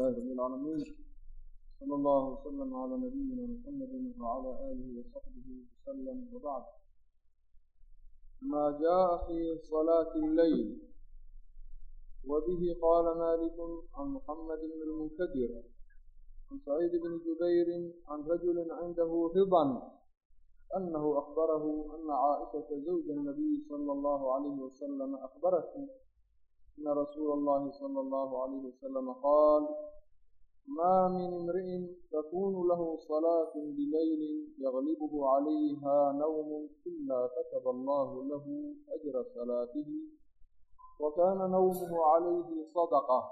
لله رب العالمين. صلى الله وسلم على نبينا محمد وعلى آله وصحبه وسلم وبعد. ما جاء في صلاة الليل وبه قال مالك عن محمد بن المنكدر عن سعيد بن جبير عن رجل عنده رضا أنه أخبره أن عائشة زوج النبي صلى الله عليه وسلم أخبرته أن رسول الله صلى الله عليه وسلم قال ما من امرئ تكون له صلاة بليل يغلبه عليها نوم إلا كتب الله له أجر صلاته وكان نومه عليه صدقة.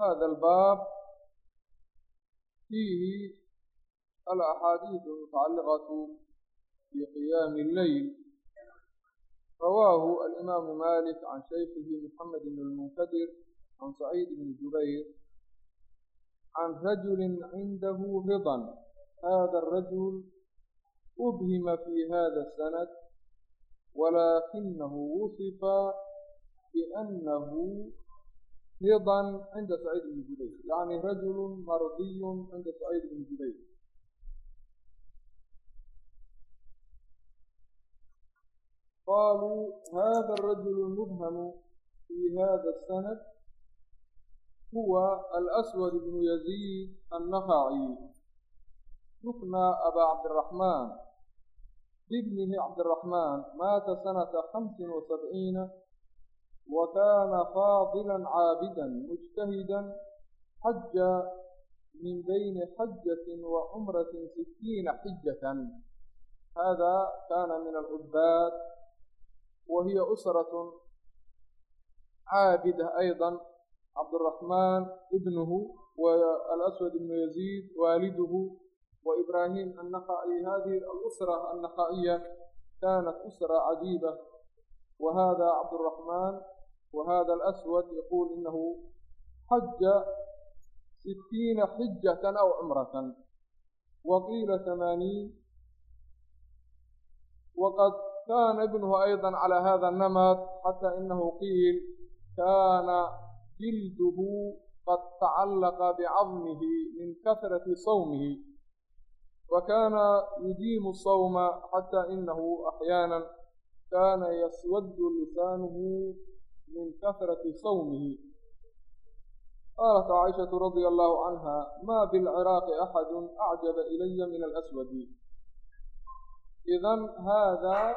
هذا الباب فيه الأحاديث المتعلقة بقيام الليل. رواه الإمام مالك عن شيخه محمد بن المنكدر عن سعيد بن جبير عن رجل عنده رضا. هذا الرجل أبهم في هذا السند ولكنه وصف بأنه رضا عند سعيد بن جبير يعني رجل مرضي عند سعيد بن جبير. قالوا هذا الرجل المبهم في هذا السند هو الأسود بن يزيد النخعي. يكنى أبا عبد الرحمن. بابنه عبد الرحمن مات سنة خمس وسبعين وكان فاضلا عابدا مجتهدا حج من بين حجة وعمرة ستين حجة. هذا كان من العباد وهي أسرة عابدة أيضا عبد الرحمن ابنه والأسود بن يزيد والده وإبراهيم النخعي هذه الأسرة النخعية كانت أسرة عجيبة. وهذا عبد الرحمن وهذا الأسود يقول إنه حج ستين حجة أو عمرة وقيل ثمانين وقد كان ابنه أيضا على هذا النمط حتى إنه قيل كان جلده قد تعلق بعظمه من كثرة صومه وكان يديم الصوم حتى إنه أحيانا كان يسود لسانه من كثرة صومه. قالت عائشة رضي الله عنها ما بالعراق أحد أعجب إلي من الأسود. إذا هذا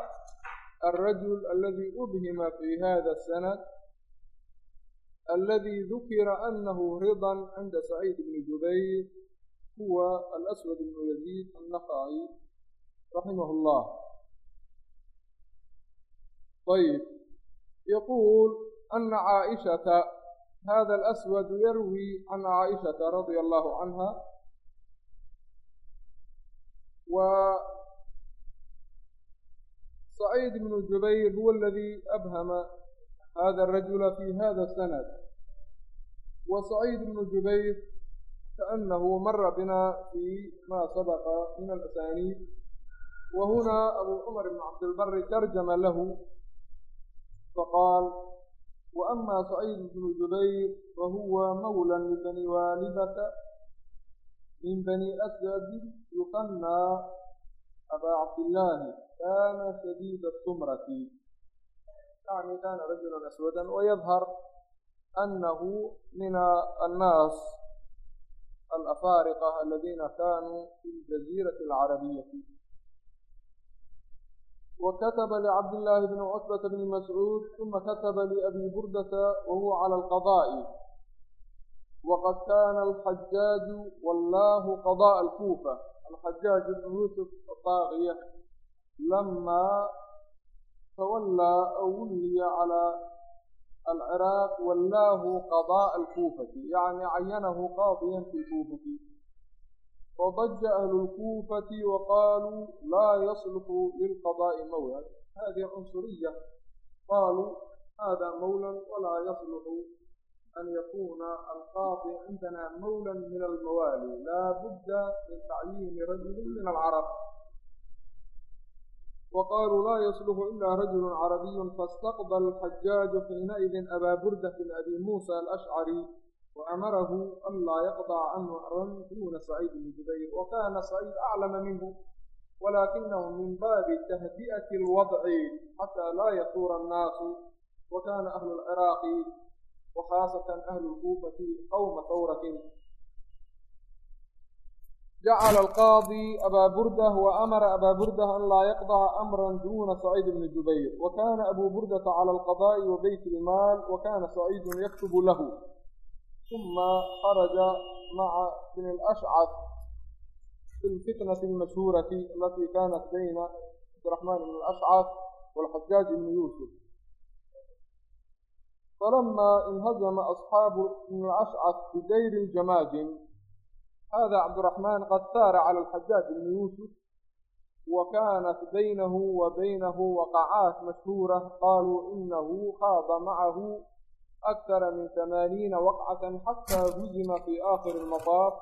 الرجل الذي أبهم في هذا السند الذي ذكر أنه رضا عند سعيد بن جبير هو الأسود بن يزيد النقعي رحمه الله. طيب يقول أن عائشة هذا الأسود يروي عن عائشة رضي الله عنها و سعيد بن جبير هو الذي أبهم هذا الرجل في هذا السند. وسعيد بن جبير كأنه مر بنا في ما سبق من الأسانيد. وهنا أبو عمر بن عبد البر ترجم له فقال وأما سعيد بن جبير فهو مولى لبني والبة من بني أسد يقنى أبا عبد الله كان شديد السمرة. يعني كان رجلا أسودا ويظهر أنه من الناس الأفارقة الذين كانوا في الجزيرة العربية. وكتب لعبد الله بن عتبة بن مسعود ثم كتب لأبي بردة وهو على القضاء. وقد كان الحجاج والله قضاء الكوفة. الحجاج بن يوسف الطاغية لما تولى أو ولي على العراق ولاه قضاء الكوفة يعني عينه قاضيا في الكوفة فضج أهل الكوفة وقالوا لا يصلح للقضاء مولى هذه عنصرية قالوا هذا مولى ولا يصلح أن يكون القاضي عندنا مولا من الموالي لا بد من تعيين رجل من العرب وقالوا لا يصلح إلا رجل عربي فاستقبل الحجاج حينئذ أبا بردة بن أبي موسى الأشعري وأمره ألا يقطع أمرا دون سعيد بن جبير وكان سعيد أعلم منه ولكنه من باب تهدئة الوضع حتى لا يثور الناس وكان أهل العراق وخاصةً أهل الكوفة قوم ثورة جعل القاضي أبا بردة وأمر أبا بردة أن لا يقضى أمرا دون سعيد بن جبير. وكان أبو بردة على القضاء وبيت المال وكان سعيد يكتب له. ثم خرج مع بن الأشعث في الفتنة المشهورة التي كانت بين عبد الرحمن بن الأشعث والحجاج بن يوسف. فلما انهزم أصحاب الأشعث بدير الجماجم هذا عبد الرحمن قد ثار على الحجاج بن يوسف وكانت بينه وبينه وقعات مشهورة. قالوا إنه خاض معه أكثر من ثمانين وقعة حتى هزم في آخر المطاف.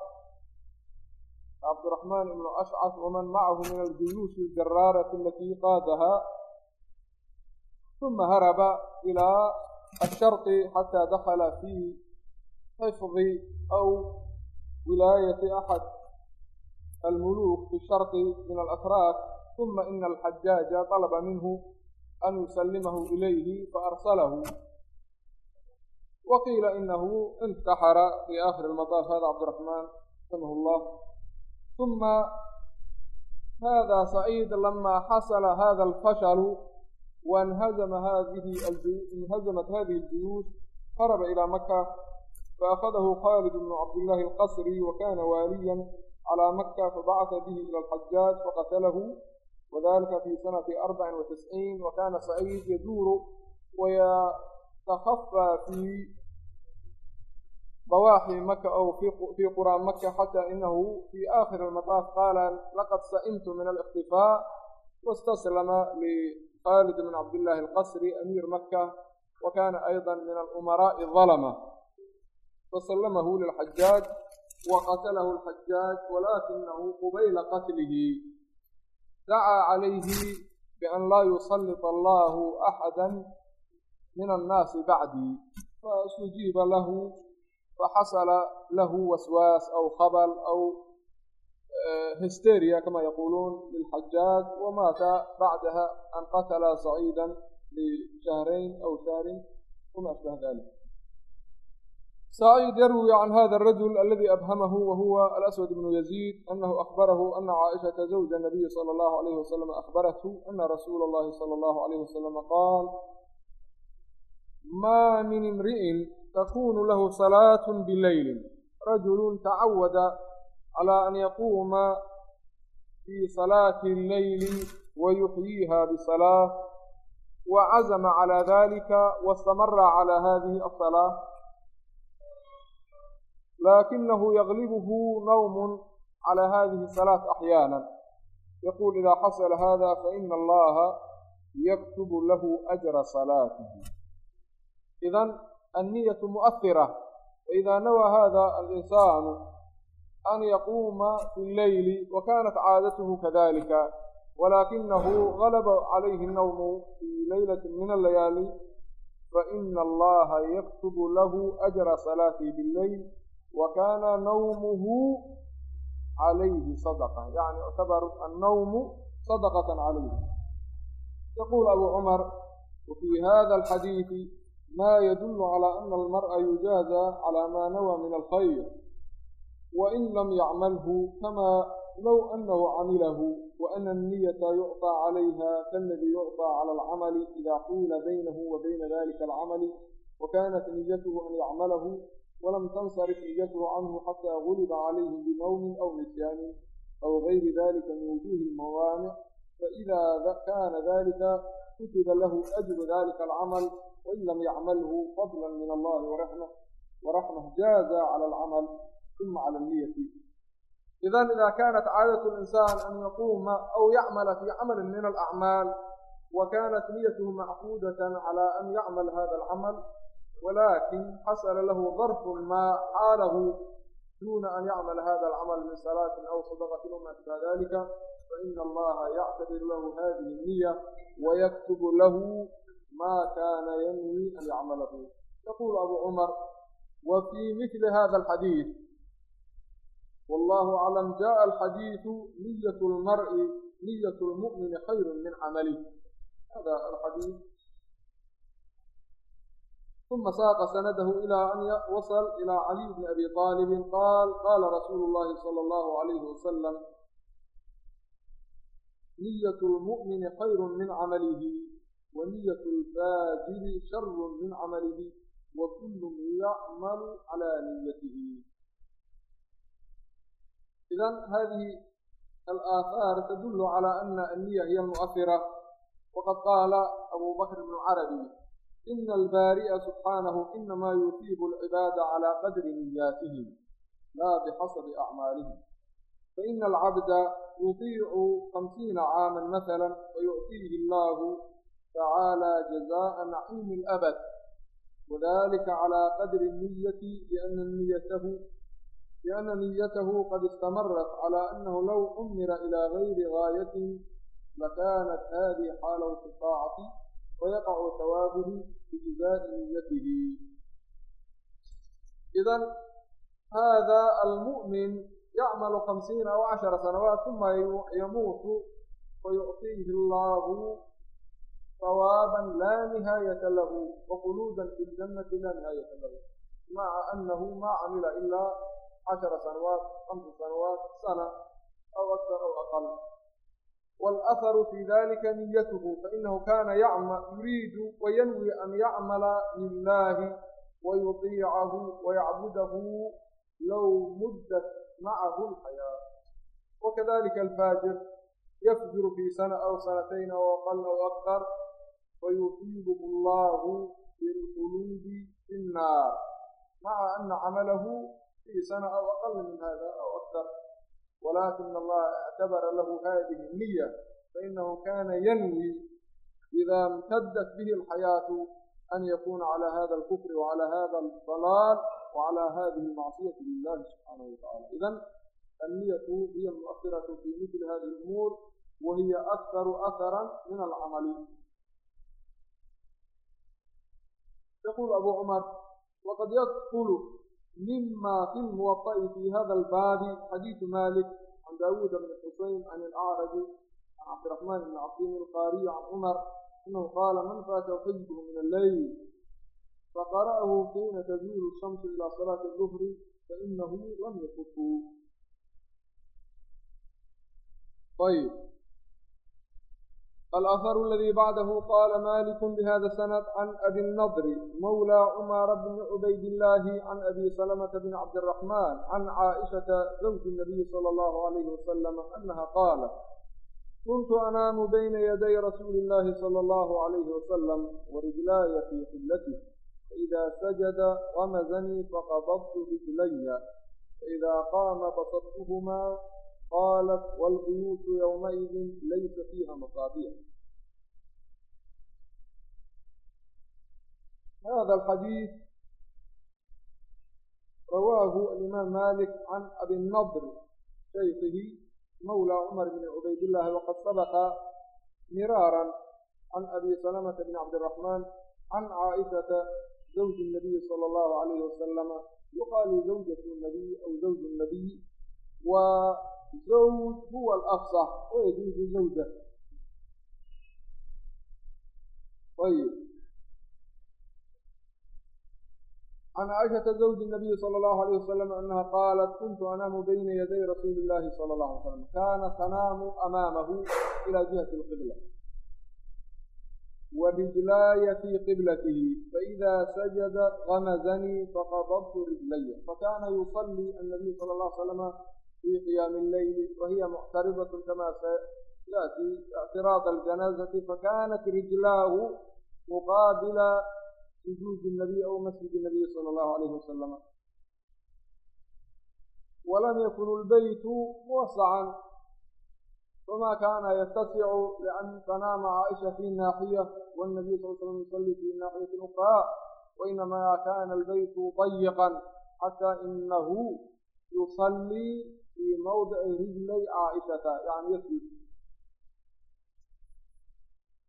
عبد الرحمن بن أشعث ومن معه من الجيوش الجرارة التي قادها. ثم هرب إلى الشhرط حتى دخل في حفظ أو ولاية أحد. الملوك في الشرق من الأتراك ثم إن الحجاج طلب منه أن يسلمه إليه فأرسله. وقيل إنه انتحر في آخر المطاف هذا عبد الرحمن رحمه الله. ثم هذا سعيد لما حصل هذا الفشل inhazamat hadihi اljuyuush haraba ilaa maka faأkhadahu khaalid bnu cabdillaahi alqasri wa kana waaliya calى maka fabacaثa bihi ilى اlxajaaj faqatalahu wadalika fi sanati arbac watisciin wa kana saciid yaduuru wayatakhafaa fii dawaaxi maka aw fii quraan maka xata inahu fii aakhiri almataaf qaala laqad sa'imtu min alikhtifaa waاstaslama li خالد بن عبد الله القصري أمير مكة وكان أيضا من الأمراء الظلمة فسلمه للحجاج وقتله الحجاج ولكنه قبيل قتله دعا عليه بأن لا يسلط الله أحدا من الناس بعدي فاستجيب له فحصل له وسواس أو خبل أو آه، هستيريا كما يقولون للحجاج ومات بعدها أن قتل صعيدا لشهرين أو شهرين وما أشبه ذلك. سعيد يروي عن هذا الرجل الذي أبهمه وهو الأسود بن يزيد أنه أخبره أن عائشة زوج النبي صلى الله عليه وسلم أخبرته أن رسول الله صلى الله عليه وسلم قال ما من امرئ تكون له صلاة بالليل رجل تعود رجل تعود على أن يقوم في صلاة الليل ويحييها بصلاة وعزم على ذلك واستمر على هذه الصلاة لكنه يغلبه نوم على هذه الصلاة أحيانا يقول إذا حصل هذا فإن الله يكتب له أجر صلاته إذا النية مؤثرة فإذا نوى هذا الإنسان أن يقوم في الليل وكانت عادته كذلك ولكنه غلب عليه النوم في ليلة من الليالي فإن الله يكتب له أجر صلاته بالليل وكان نومه عليه صدقة يعني اعتبر النوم صدقة عليه يقول أبو عمر وفي هذا الحديث ما يدل على أن المرء يجازى على ما نوى من الخير وإن لم يعمله كما لو أنه عمله وأن النية يعطى عليها كالذي يعطى على العمل إذا قيل بينه وبين ذلك العمل وكانت نيته أن يعمله ولم تنصرف نيته عنه حتى غلب عليه بنوم أو نسيان أو غير ذلك من وجوه الموانع فإذا كان ذلك كتب له أجر ذلك العمل وإن لم يعمله فضلا من الله ورحمة ورحمة جاز على العمل. ثم على النية. إذن إذا كانت عادة الإنسان أن يقوم أو يعمل في عمل من الأعمال وكانت نيته معقودة على أن يعمل هذا العمل ولكن حصل له ظرف ما حاله دون أن يعمل هذا العمل من صلاة أو صدقة أو ما ذلك فإن الله يعتبر له هذه النية ويكتب له ما كان ينوي أن يعمل به يقول أبو عمر وفي مثل هذا الحديث wallaahu aclam jaءa alxadiidu niyat lmari niyat lmu'mini khayru min camalih hada alxadiid ثuma saaqa sanadahu ilى an wasl ilى caliy bni abi طaalib qaal qaala rasuulu اllahi salى اllahu عalayhi wasalam niyat lmu'mini khayru min camalihi wa niyat lfaajiri sharu min camalihi wa kulu yacmalu calaa niyatihi idan hadihi alaahaar tadulu calى ana anniya hiya almu'afira waqad qaala abu bakr bnu carabi ina albaari'a subxaanahu inamaa yusiibu alcibaada calى qadri niyaatihim laa bixasabi acmaalihim faina alcabda yudiicu hamsiina caama masala wayu'tiihi allahu tacaala jazaءa naciimi alabad wadalika calى qadri niyati liana niyatahu لأن نيته قد استمرت على أنه لو أمر إلى غير غاية لكانت هذه حال استطاعة ويقع ثوابه بجزاء نيته. إذا هذا المؤمن يعمل خمسين أو عشر سنوات ثم يموت فيعطيه الله ثوابا لا نهاية له وخلودا في الجنة لا نهاية له مع أنه ما عمل إلا caشhaرa سنوات خمس سنوات سنة أو أكثر أو أقل. والأثر في ذلك نيته فإنه كان kاna يريد وينوي أن يعمل لله ويطيعه ويعبده لو مدت معه الحياة. وكذلك الفاجر يفجر في سنة أو سنتين أو أقل أو أكثر فيصيبه الله بالخلود في النار. مع أن عمله فيه سنة أو أقل من هذا أو أكثر. ولكن الله اعتبر له هذه النية فإنه كان ينوي إذا امتدت به الحياة أن يكون على هذا الكفر وعلى هذا الضلال وعلى هذه المعصية لله سبحانه وتعالى. إذا النية هي المؤثرة في مثل هذه الأمور وهي أكثر أثرا من العمل. يقول أبو عمر وقد يدخل مما في الموطأ في هذا الباب. حديث مالك عن داود بن حسين عن الأعرج عن عبد الرحمن بن عقيم القاري عن عمر أنه قال من فات حجه من الليل فقرأه حين تزول الشمس إلى صلاة الظهر فإنه لم يفته. طيب. الأثر الذي بعده قال مالك بهذا السند عن أبي النضر مولى عمر بن عبيد الله عن أبي سلمة بن عبد الرحمن عن عائشة زوج النبي صلى الله عليه وسلم أنها قالت كنت أنام بين يدي رسول الله صلى الله عليه وسلم ورجلاي في قبلته فإذا سجد غمزني فقبضت رجلي فإذا قام بسطتهما qaalat wاlbuyuutu ywmaidin laysa fiiha masaabiix hada xadiid rawaahu alimaam malik can abi nadr shaykihi mawla cumar bn cubaydillaahi waqad sabaqa miraaran can abi salamata bn cabdiraxmaan can caaishata zawji الnabiyi salى allahu alayhi wasalama yuqaalu zawjat nabiy aw zawju nabiy waa زوج هو الأفصح ويجوز طيب، زوجة. طيب. عن عائشة زوج النبي صلى الله عليه وسلم أنها قالت كنت أنام بين يدي رسول الله صلى الله عليه وسلم. كان تنام أمامه إلى جهة القبلة. ورجلاي في قبلته. فإذا سجد غمزني فقبضت رجلي. فكان يصلي النبي صلى الله عليه وسلم fii qiyaami اleyli wahiya muctaridaة kama sayأti اctiraad اljanaazati fakanat rijlaahu muqaabila sujuudi الnabiy aw masjid الnabiy salى اllahu alayh wasalama walam yakun اlbeytu muwasacan فما كان يتسع لأن تنام عائشة في الناحية والنبي صلى الله عليه وسلم يصلي في الناحية الأخرى وإنما كان البيت ضيقا حتى إنه يصلي في موضع رجلي عائشة يعني يسجد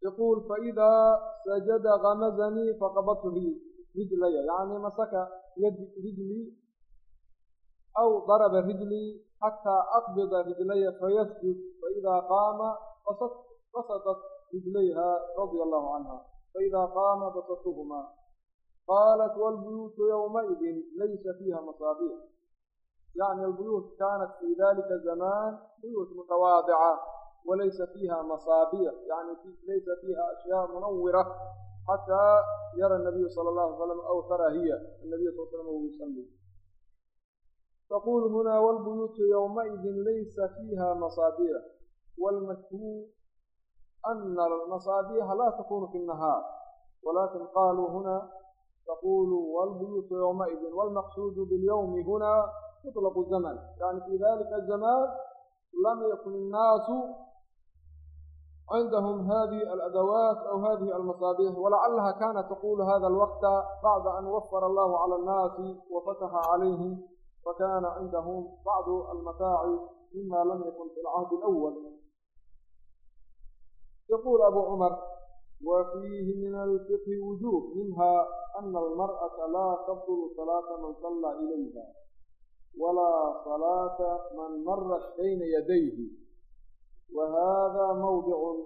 يقول فإذا سجد غمزني فقبضت به rijlaya yacni masaka yadi rijlii aw daraba rijlii xataa aqbida rijlaya fayasjud faidaa qaama basadat rijlayha radia allahu canha faidaa qaama basatuhumaa qaalat wاlbuyuutu ywmaئidi laysa fiiha masaabiix yacni albuyuut kaanat fi dalika zamaan buyuut mutawaadica walaysa fiiha masaabiix yani laysa fiiha ashyaa munawira xataa yara nabiyu sala اllahu alay slam aw tara hiya anabiy sal slam whu yusalli taqul huna wاlbuyuutu ywmaئidi laysa fiiha masaabiix wاlmashhuur ana almasaabiixa la takunu fi الnahaar walakin qaluu huna تقول والبيوت يومئذ والمقصود باليوم هنا يطلق الزمن. يعني في ذلك الزمان لم يكن الناس عندهم هذه الأدوات أو هذه المصابيح ولعلها كانت تقول هذا الوقت بعد أن وفر الله على الناس وفتح عليهم فكان عندهم بعض المتاع مما لم يكن في العهد الأول. يقول أبو عمر وفيه من الفقه وجوب منها أن المرأة لا تبطل صلاة من صلى إليها. walaa salaata man marat bayna yadayhi wa haadaa mawdicun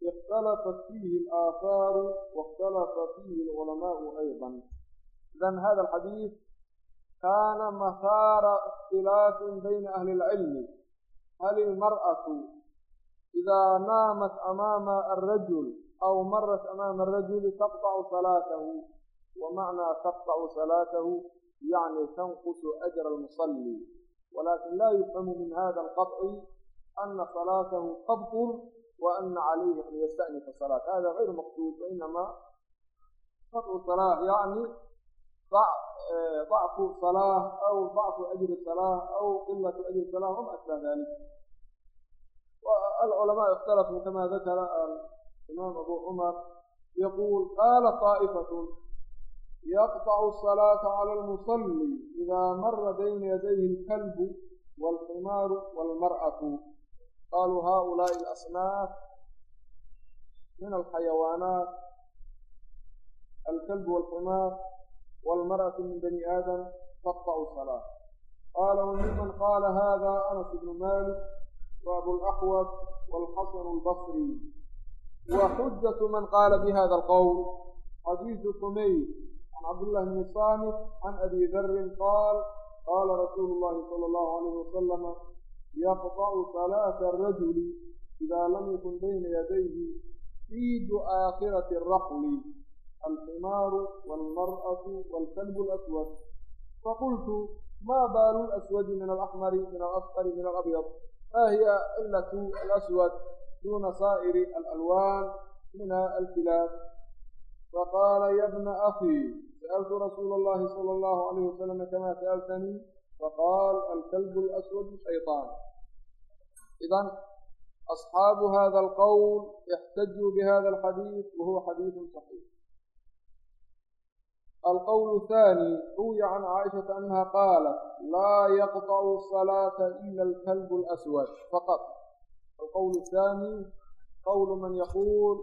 ikhtalafat fiihi alaafaaru wاkhtalafa fiihi alculamaau aydan idan hada alxadiis kaana mahaara ikhtilaafin bayna ahli اlcilmi hal ilmar'atu idaa naamat amaama alrajul aw marat amaama alrajuli taqطacu salaatahu wa macnaa taqطacu salaatahu yacni tanqusu ajra almusalli walaakin laa yufhamu min hada alqaطci ana salaatahu tabtul wa ana calayhi an yasta'nifa salaat hada غayr maqsuud wainamaa qadcu salaa yani ضacfu salaa aw ضacfu ajri salaa aw qilatu ajri salaa wama ashbaha dalik العلماء اختلفوا كما ذكر الإمام أبو عمر يقول قال طائفة yaqطcu الصalaaةa calى اlmusli idaa mara bayna yadayhi اlkalbu wاlximaaru wاlmarأatu qaaluu haؤulaaءi اlasnaaf min alxayawaanaat alkalbu wاlximaar wاlmarأaةu min bani aadam taqطcu الصalaaة qaala wmiman qaala hada anas bnu malik waabuاlaxwad wاlxasan اlbصri wa xujaة man qaala bihada اlqowl xadiidu kumayr عن عبد الله بن صامت عن أبي ذر قال قال رسول الله صلى الله عليه وسلم يقطع صلاة الرجل إذا لم يكن بين يديه إيد آخرة الرحل الحمار والمرأة والكلب الأسود فقلت ما بال الأسود من الأحمر من الأصفر من الأبيض ما هي علة الأسود دون سائر الألوان من الكلاب فقال يا ابن سألت رسول الله صلى الله عليه وسلم كما سألتني فقال الكلب الأسود شيطان. إذا أصحاب هذا القول احتجوا بهذا الحديث وهو حديث صحيح. القول الثاني روي عن عائشة أنها قالت لا يقطع الصلاة إلا الكلب الأسود فقط. القول الثاني قول من يقول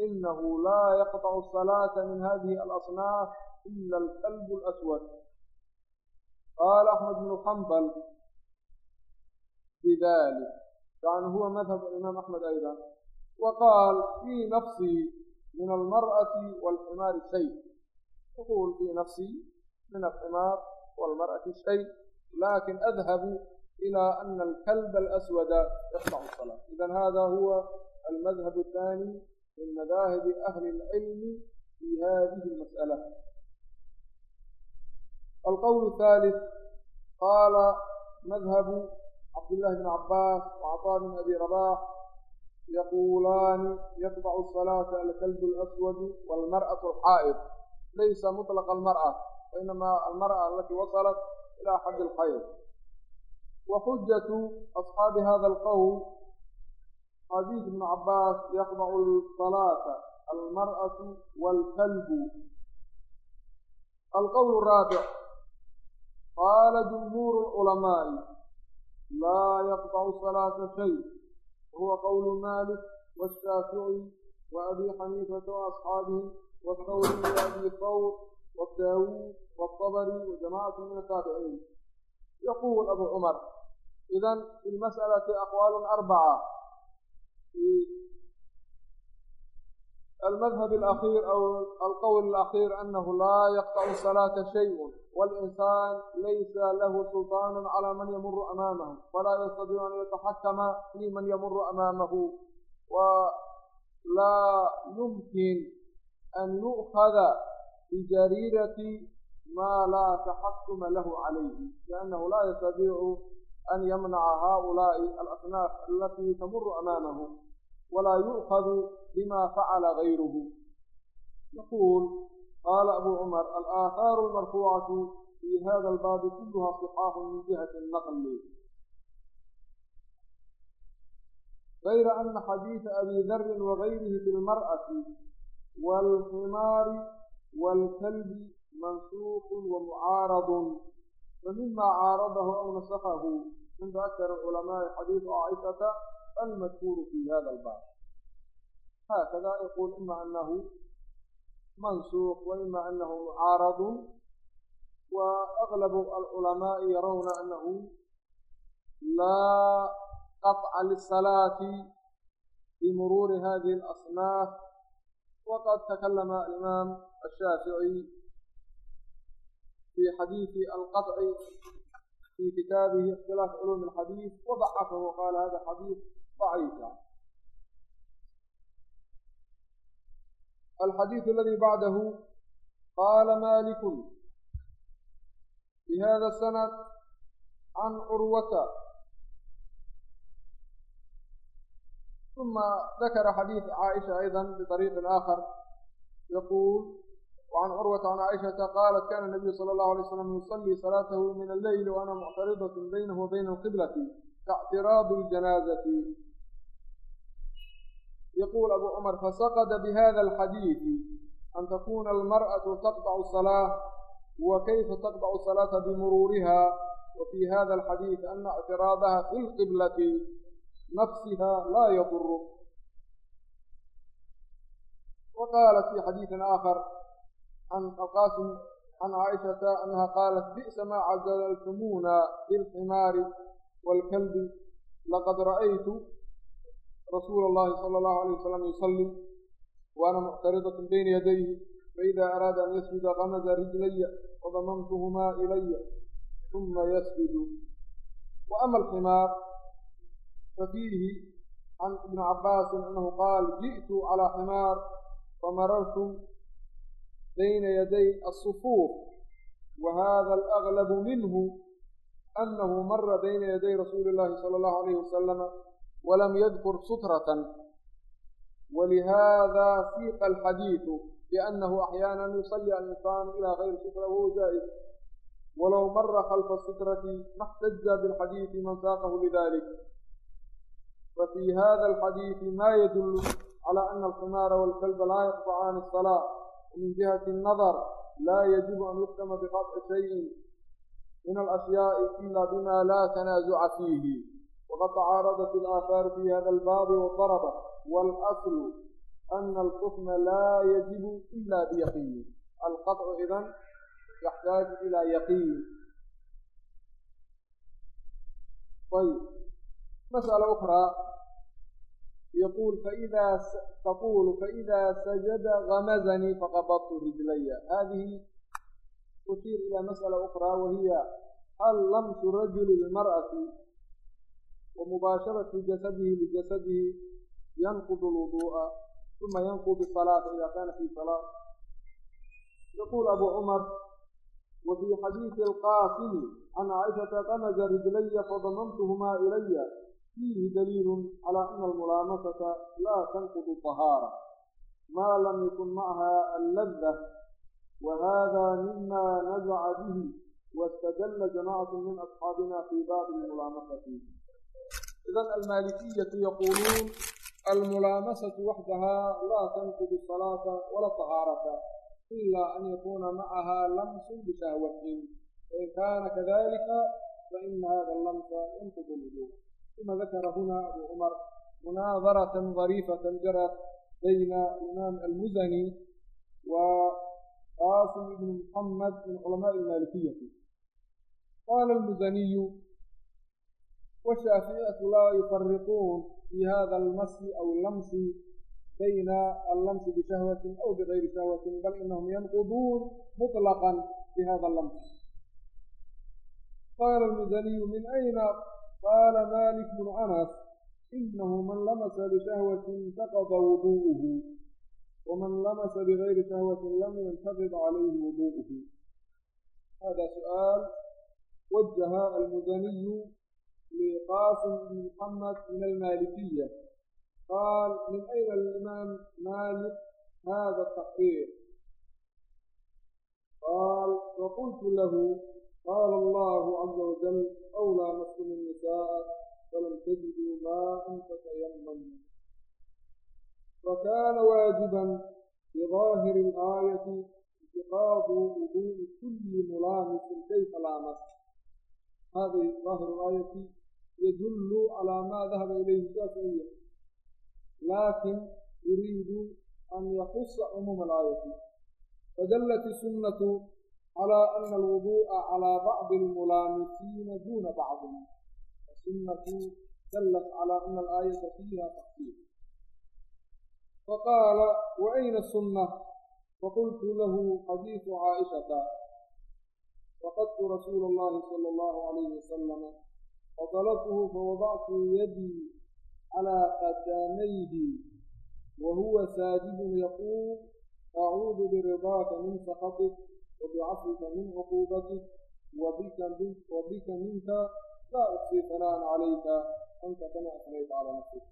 إنه لا يقطع الصلاة من هذه الأصناف ila alkalb اlaswad qaala axmed bnu xambal bidalik yani huwa madhab imaam axmed aydan wa qaal fii nafsii min almar'ati wاlximaari shay taqul fii nafsii min alximaar wاlmar'ati shay lakin adhabu ilى ana alkalb alaswada yaqdacu salaa idan hada huwa almadhab athani min madahibi ahli اlcilmi fi hadihi اlmas'ala الqول الثالث qاla مdhب cبdاللh بن عabاs وcطاء بن أbي رbاح yqulaani yqطc الصلاaةa alklb الأswd واlmرأة الxاaئd laysa مطلق الmرأة وinama almرأة اlatي waصلت ilى xad الxayض وxujaة أصxaabi hada الqwl xadiiث بن cabاs yqطc الصلاaةa almرأة واlklb الqول الرابع قال جمهور العلماء لا يقطع الصلاة شيء وهو قول مالك والشافعي وأبي حنيفة وأصحابه والثوري وأبي ثور والداوود والطبري وجماعة من التابعين يقول أبو عمر إذا في المسألة أقوال أربعة في المذهب الأخير أو القول الأخير أنه لا يقطع الصلاة شيء والإنسان ليس له سلطان على من يمر أمامه ولا يستطيع أن يتحكم في من يمر أمامه. ولا يمكن أن يؤخذ بجريرة ما لا تحكم له عليه لأنه لا يستطيع أن يمنع هؤلاء الأصناف التي تمر أمامه. ولا يؤخذ bima facala gayruhu yaquul qaala abu cumar alaathaaru almarfuucatu fii hada albaabi kuluha sixaaxun min jihati naqli غayra ana xadiida abi darin wagayrihi fi lmar'ati wاlximaari wاlkalbi mansuuqu wamucaaradun famima caaradahu aw nasakahu cinda akar culamaai xadiidu caaishata almadkuuru fi hada albaab هكذا يقول إما أنه منسوخ وإما أنه معارض وأغلب العلماء يرون أنه لا قطع للصلاة بمرور هذه الأصناف. وقد تكلم الإمام الشافعي في حديث القطع في كتابه اختلاف علوم الحديث وضعفه وقال هذا حديث ضعيف. الحديث الذي بعده قال مالك في هذا السند عن عروة. ثم ذكر حديث عائشة أيضا بطريق آخر يقول وعن عروة عن عائشة قالت كان النبي صلى الله عليه وسلم يصلي صلاته من الليل وأنا معترضة بينه وبين القبلة كاعتراض الجنازة. يقول أبو عمر فسقد بهذا الحديث أن تكون المرأة تقطع الصلاة وكيف تقطع الصلاة بمرورها؟ وفي هذا الحديث أن اعتراضها في القبلة نفسها لا يضر. وقالت في حديث آخر عن القاسم عن عائشة أنها قالت بئس ما عزلتمونا بالحمار والكلب لقد رأيت rasuula اllahi sala اllahu alayه wasalam yusalli waana muctaridatun bayna yadayhi faida araada an yasjuda kamaza rijlaya wadamamtuhumaa ilaya uma yasjudu wa ama alximaar fafiihi can ibni cabbaasin annahu qaal ji'tu calaa ximaar famarartu bayna yaday asufuuf wahada alaaglabu minhu annahu mara bayna yaday rasuuli اllahi sala اllahu alayh wasalama يذكر سترة ولهذا سيق الحديث بأنه أحيانا يصلي الإنسان إلى غير سترة وهو جائز ولو مر خلف السترة ما احتج بالحديث من ساقه لذلك ففي هذا الحديث ما يدل على أن الحمار والكلب لا يقطعان الصلاة ومن جهة النظر لا يجب أن يحكم بقطع شيء من الأشياء إلا بما لا تنازع فيه وقد تعارضت الآثار في هذا الباب واضطربت والأصل أن الحكم لا يجب إلا بيقين. القطع إذن يحتاج إلى يقين. طيب مسألة أخرى. يقول فإذا س... تقول فإذا سجد غمزني فقبضت رجلي. هذه تشير إلى مسألة أخرى وهي هل لمس الرجل المرأة ومباشرة جسده لجسده ينقض الوضوء ثم ينقض الصلاة إذا كان في صلاة يقول أبو عمر وفي حديث القاسم عن عائشة غمز رجلي فضممتهما إلي فيه دليل على أن الملامسة لا تنقض الطهارة ما لم يكن معها اللذة وهذا مما نزع به واستدل جماعة من أصحابنا في باب الملامسة إذا المالكية يقولون الملامسة وحدها لا تنقض الصلاة ولا الطهارة إلا أن يكون معها لمس بشهوة فإن كان كذلك فإن هذا اللمس ينقض الوجوب ثم ذكر هنا أبو عمر مناظرة ظريفة جرت بين الإمام المزني qaasim ibn muxamed min culamaai ilmaalikiyati qaala almuzaniyu washaaficiyatu laa yufariquun fii hada almasi aw lamsi bayna allamsi bishahwatin aw bigayri shahwatin bal inahum yanquduun muطlaqan fi hada allamsi qaala almudaniyu min ayna qaala malik bnu anas inahu man lamasa bishahwatin intaqada wuduu'uhu waman lamasa bigayri shahwatin lam yantaqid calayhi wuduu'uhu hada su'aal wajaha almudaniyu liqaasim bn muxamed min almalikiya qaal min ayna alimaam malik hada ataqriir qaal faqultu lahu qaala allahu caza wajal aw laamastum الnisaءa falam tajiduu maa'an fatayamam fakana waajiba biظaahiri اlaayati intiqaadu wuduءi kuli mulaamisin kayfa laamas هذه ظاهر الآية يدل على ما ذهب إليه الشافعية لكن يريد أن يخص عموم الآية. فدلت السنة على أن الوضوء على بعض الملامسين دون بعض. السنة دلت على أن الآية فيها تحقيق فقال وأين السنة؟ فقلت له حديث عائشة. فقدت رسول الله صلى الله عليه وسلم فطلبته فوضعت يدي على قدميه وهو ساجد يقول أعوذ برضاك من سخطك وبعفوك من عقوبتك وبك وبك منك لا أحصي ثناء عليك أنت كما أثنيت على نفسك.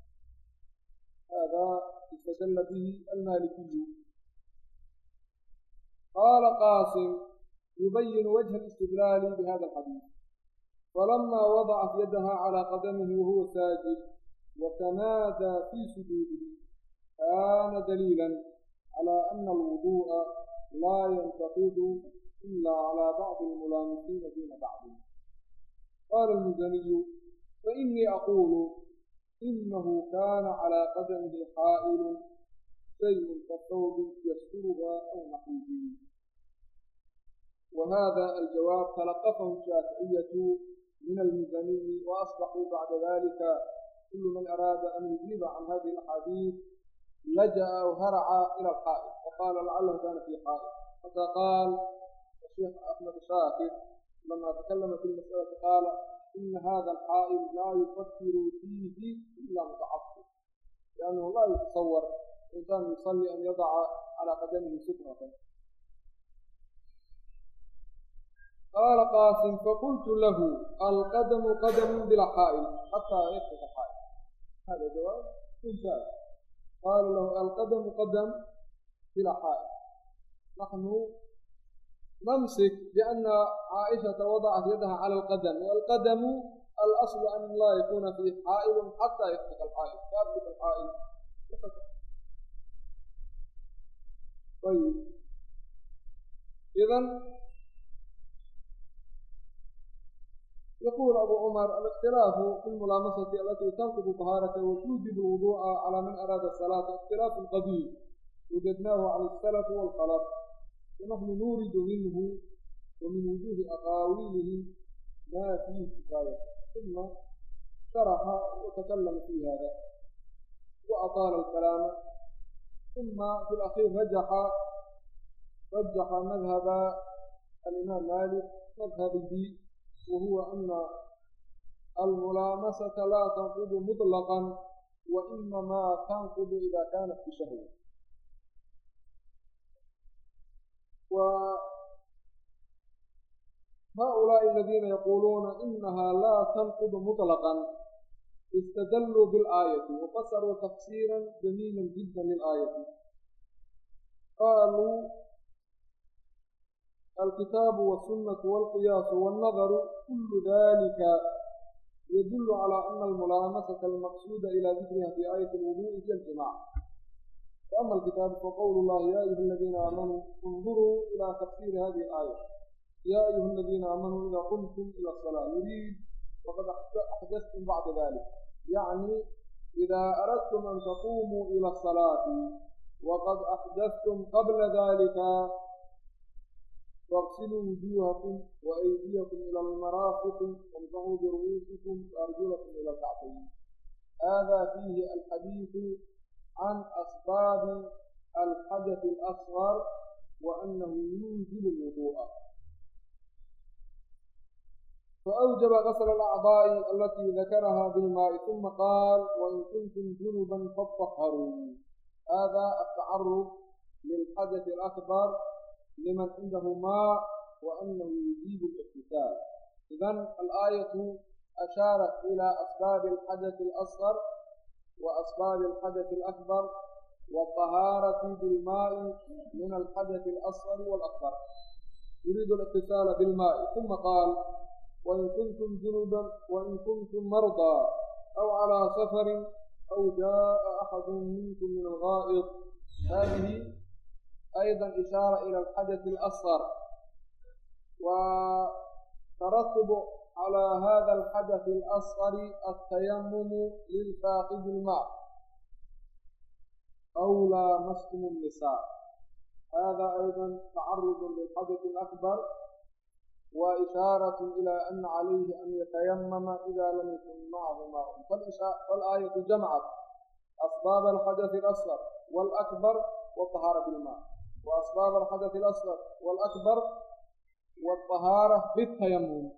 هذا استدل به المالكي. قال قاسم yubayin wajha اlاstidlaali bhada اlxadiid falamaa wadacat yadaha calىa qadamihi wahuwa saajid watamaadaa fii sujuudihi kaana daliila calىa ana alwuduءa laa yantaqidu ila calىa bacdi اlmulaamisiina duuna bacdin qaala اlmusaniyu fainii aquulu inahu kaana calىa qadamihi xaa'ilu shayun kasawbi yasturuha aw naxiibihi وهذا الجواب تلقفه الشافعية من المزني وأصبحوا بعد ذلك كل من أراد أن يجيب عن هذه الأحاديث لجأ وهرع إلى الxاaئd وقال لعله كان في xاaئd حتى قال الشيخ أحمد شhاakr لما تكلم في المسألة قال إن هذا الحائل لا يفكر فيه إلا متعصب لأنه لا يتصور إنسان يصلي أن يضع على قدمه سترة. سترة قال قاسم فقلت له القدم قدم بلا حائل حتى يفتح الحائل هذا جواب ممتاز قال له القدم قدم بلا حائل نحن نمسك بأن عائشة وضعت يدها على القدم والقدم الأصل أن لا يكون فيه حائل حتى يفتح الحائل فأفتح الحائل طيب إذا يقول أبو عمر الاختلاف في الملامسة التي تنقض طهارة وتوجب الوضوء على من أراد الصلاة اختلاف قديم وجدناه على السلف والخلف ونحن نورد منه ومن وجوه أقاويله ما فيه كفاية ثم شرح وتكلم في هذا وأطال الكلام ثم في الأخير رجح رجح مذهب الإمام مالك مذهب وهو أن الملامسة لا تنقض مطلقا وإنما تنقض إذا كانت في شهوة وهؤلاء الذين يقولون إنها لا تنقض مطلقا استدلوا بالآية وفسروا تفسيرا جميلا جدا للآية قالوا alkitaabu wاsunatu wاlqiyaasu wاnnadaru kulu dalika yadul calى ana almulaamasata almaqsuuda ilaa dikriha fi aayati lwuduu'i kaاljimaac waama alkitaabu faqowlu llahi ya ayuha aladiina aamanuu induruu ilaa tafsiiri hadihi aaya ya ayuha aladiina aamanuu idaa qumtum ila asalaa yuriid waqad axdastum bacda dalik yacni idaa aradtum an taquumuu ila asalaati waqad axdastum qabla dalika واغسلوا وجوهكم وأيديكم إلى المرافق وامسحوا برؤوسكم وأرجلكم إلى الكعبين هذا فيه الحديث عن أسباب الحدث الأصغر وأنه ينزل الوضوء. فأوجب غسل الأعضاء التي ذكرها بالماء ثم قال وإن كنتم جنبا فاطهروا. هذا التعرض للحدث الأكبر لمن عنده ماء وأنه يجيب الاغتسال اذا الآية أشارت إلى أسباب الحدث الأصغر وأسباب الحدث الأكبر والطهارة بالماء من الحدث الأصغر والأكبر. يريد الاغتسال بالماء. ثم قال وإن كنتم جنودا وإن كنتم مرضى أو على سفر أو جاء أحد منكم من الغائط. هذه أيضا إشارة إلى الحدث الأصغر. وترتب على هذا الحدث الأصغر التيمم للفاقد الماء. أولى مسكم النساء. هذا أيضا تعرض للحدث الأكبر وإشارة إلى أن عليه أن يتيمم إذا لم يكن معه ماء. فالآية جمعت أسباب الحدث الأصغر والأكبر وطهارة الماء وأسباب الحدث الأصغر والأكبر والطهارة بالتيمم.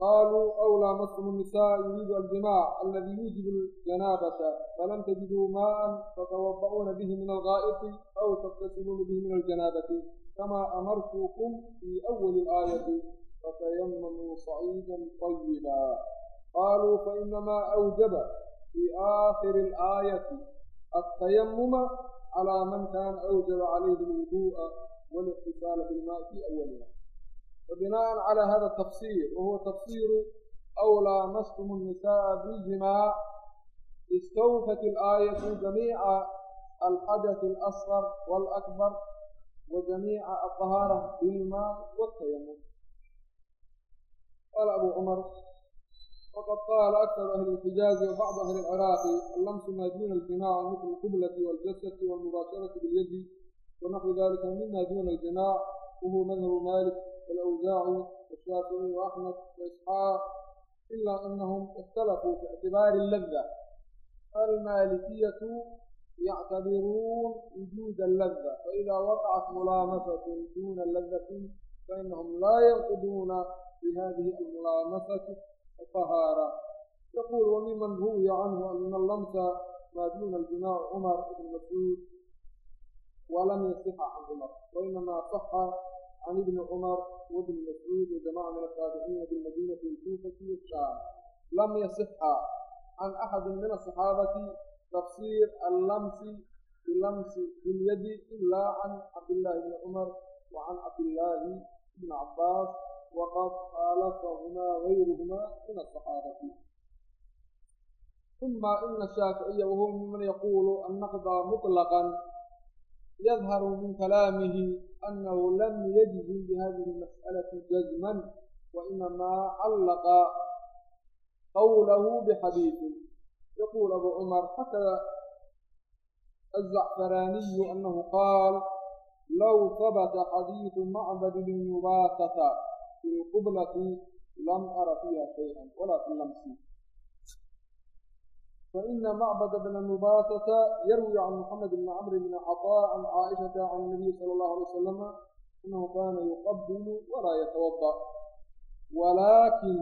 قالوا أولى مسلم النساء يريد الجماع الذي يوجب الجنابة فلم تجدوا ماء فتوضعون به من الغائط أو تغتسلون به من الجنابة كما أمرتكم في أول الآية. فتيمموا صعيدا طيبا. قالوا فإنما أوجب في آخر الآية التيمم calaa man kaana awjaba calayhi alwuduu'a wاlاqtisaala bilmaa fii awaliha fabinaan calaa hada tafsir wahuwa tafsiru aw laamastum الnisaءa bijimaa istawfat ilaayatu jamiica alxadaث اlasqar wاlakbar wa jamiica aطahaara bilmaa wtayamum qaala abu cumar عمر وقد قال أكثر أهل الحجاز وبعض أهل العراق اللمس ما دون الجماع مثل القبلة والجسد والمباشرة باليد ونحو ذلك مما دون الجماع وهو مذهب مالك والأوزاعي والشافعي وأحمد وإسحاق إلا أنهم اختلفوا في اعتبار اللذة المالكية يعتبرون وجود اللذة فإذا وقعت ملامسة دون اللذة فإنهم لا ينقضون بهذه الملامسة الطهارة. يقول وممن روي عنه أن اللمس ما دون الجماع عمر بن مسعود ولم يصح عن عمر وإنما صح عن ابن عمر وابن مسعود وجماعة من التابعين بالمدينة الكوفة والشام. لم يصح عن أحد من الصحابة تفسير اللمس بلمس باليد إلا عن عبد الله بن عمر وعن عبد الله بن عباس وقد خالفهما غيرهما من الصحابة. ثم إن الشافعي وهو ممن يقول النقد مطلقا يظهر من كلامه أنه لم يجزم بهذه المسألة جزما وإنما علق قوله بحديث. يقول أبو عمر حتى الزعفراني أنه قال لو ثبت حديث معبد بن مباثة في qublati lam ara fiiha شيئا walaa fi lamsi فإن معبد بن نباتة يروي عن محمد بن عمرو بن عطاء عن عائشة عن النبي صلى الله عليه وسلم أنه كان يقبل ولا يتوضأ. ولكن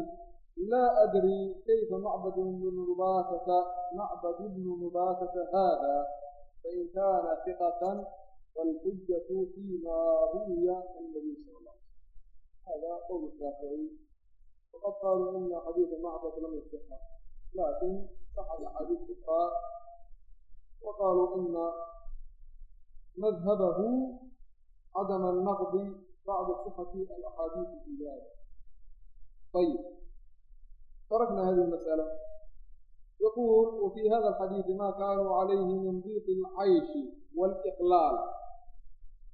لا أدري كيف معبد بن نباتة معبد بن نباتة هذا فإن كان ثقة والحجة فيما روي النبي صلى الله عليه وسلم. هذا قول الشافعي. وقد قالوا إن حديث معبد لم يصح. لكن صح الاحاديث أخرى وقالوا إن مذهبه عدم النقض بعد صحة الأحاديث في ذلك. طيب. تركنا هذه المسألة. يقول وفي هذا الحديث ما كانوا عليه من ضيق العيش والإقلال.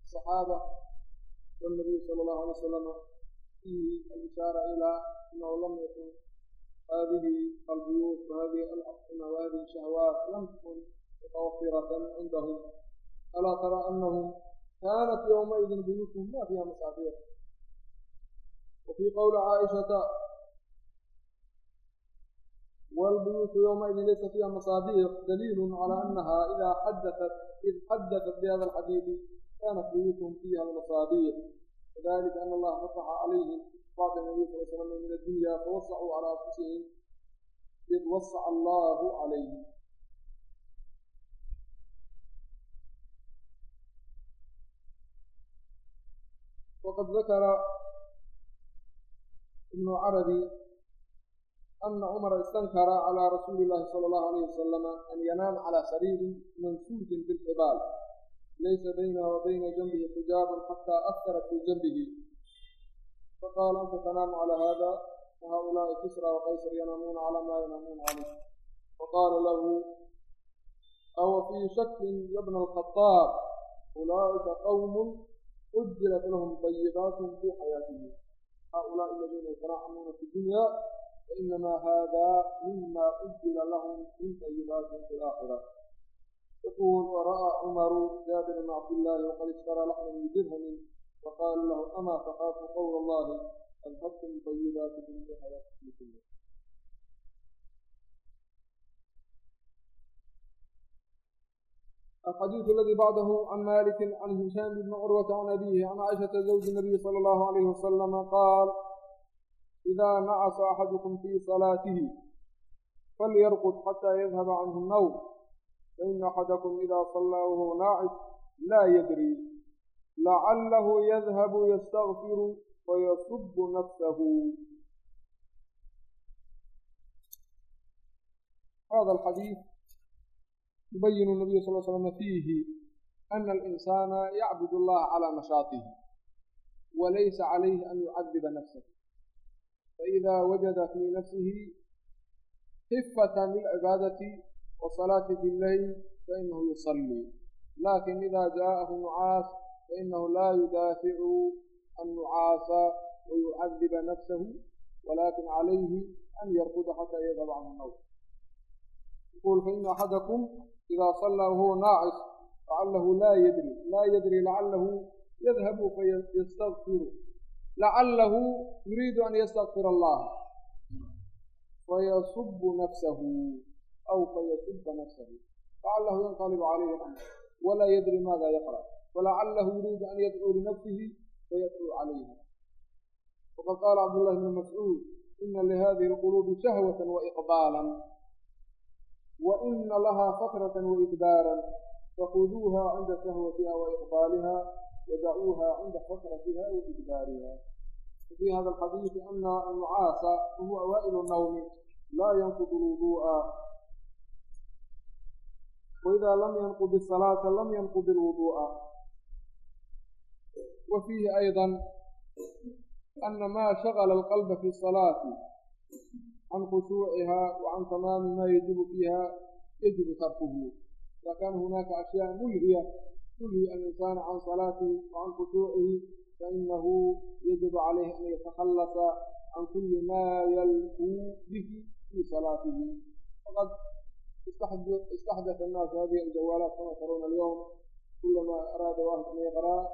الصحابة والنبي صلى الله عليه وسلم فيه الإشارة إلى أنه لم يكن هذه البيوت وهذه الأطعمة وهذه الشهوات لم تكن متوفرة عندهم. ألا ترى أنهم كانت يومئذ بيوتهم ما فيها مسافر وفي قول عائشة والبيوت يومئذ ليس فيها مصابيح دليل على أنها إذا حدثت إذ حدثت بهذا الحديث كانت بيوتهم فيها المصابيح kadalika ana allaha fataxa calayhim bacda nabiy sal slam min addunya tawasacuu calaa anfusihim id wasaca allaahu calayhim waqad dakara ibnu carabi ana cumara istankara calaa rasuuli illaahi sala allahu alayh wasalama an yanaam calaa sariirin mansuujin bilxibaal ليس بينها وبين جنبه حجاب حتى أثر في جنبه. فقال أنت تنام على هذا وهؤلاء كسرى وقيصر ينامون على ما ينامون عليه. فقال له أو في شك يا ابن الخطاب أولئك قوم أجلت لهم طيبات في حياتهم. هؤلاء الذين يتراحمون في الدنيا فإنما هذا مما أجل لهم من طيبات في الآخرة. يقول ورأى عمر جابر بن عبد الله وقد اشترى لحما من درهم فقال له أما تخاف قول الله ان أنفقتم طيباتكم في حياتكم كلها. الحديث الذي بعده عن مالك عن هشام بن عروة عن أبيه عن عائشة زوج النبي صلى الله عليه وسلم قال إذا نعس أحدكم في صلاته فليرقد حتى يذهب عنه النوم. فإن أحدكم إذا صلى وهو ناعس لا يدري لعله يذهب يستغفر ويصب نفسه هذا الحديث yubayinu nabiyu sal slama fiihi ana alinsana yacbud allaha calaa nashaatihi walaysa calayhi an yucadiba nafsahu faida wajada fii nafsihi xifatan lilcibaadati wasalaati billayl fainahu yusallii lakin ida jaءahu nucaas fainahu laa yudaaficu annucaasa wayucadiba nafsahu walakin calayhi an yarkuda xataa yadhab canhu nawm yqul faina axadakum إذا صلى وهو ناعس لعله لا يدري لا يدري لعله يذهب فيستغفر لعله يريد أن يستغفر الله فيصب نفسه aw fayasubba nafsahu lacalahu yanqalibu calayhi amr walaa yadri maada yaqra walacalahu yuriidu an yadcuu linafsihi fayadcuu calayha waqad qaala cabdullahi bnu mascuud ina lihadihi lquluubi shahwata waiqbaala waina lahaa fatrata waiqdaara fakuduuha cinda shahwatiha waiqbaaliha ودعوuha cinda fakratiha وإجbaariha وفي hada الxadيiثi أna النucاasa huwa أwائل الnوم laa ynqض الوضوءa الوضوء وإذا لم ينقض الصلاة لم ينقض الوضوء وفيه أيضا أن ما شغل القلب في الصلاة can khushuucihaa wa can tamaami maa yajibu fiiha yajibu tarkuhu ida kaana hunaaka ashyaa mulhiya tulhi alinsaana can salaatihi wa can khushuucihi fainahu yajibu calayhi an yatakhallasa can kuli maa yalhuu bihi fii salaatihi faqad استحدث الناس هذه الجوالات كما ترون اليوم. كلما أراد واحد أن يقرأ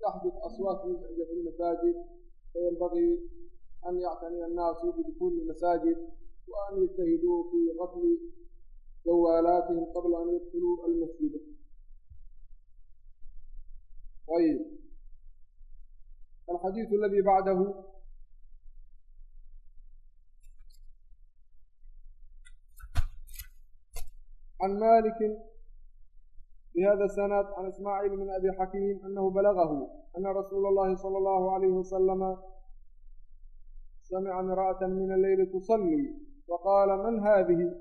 تحدث أصوات مزعجه في المساجد فينبغي أن يعتني الناس بدخول المساجد وأن يجتهدوا في غفل جوالاتهم قبل أن يدخلوا المسجد. طيب. الحديث الذي بعده عن مالك بهذا السند عن إسماعيل من أبي حكيم أنه بلغه أن رسول الله صلى الله عليه وسلم سمع امرأة من الليل تصلي وقال من هذه؟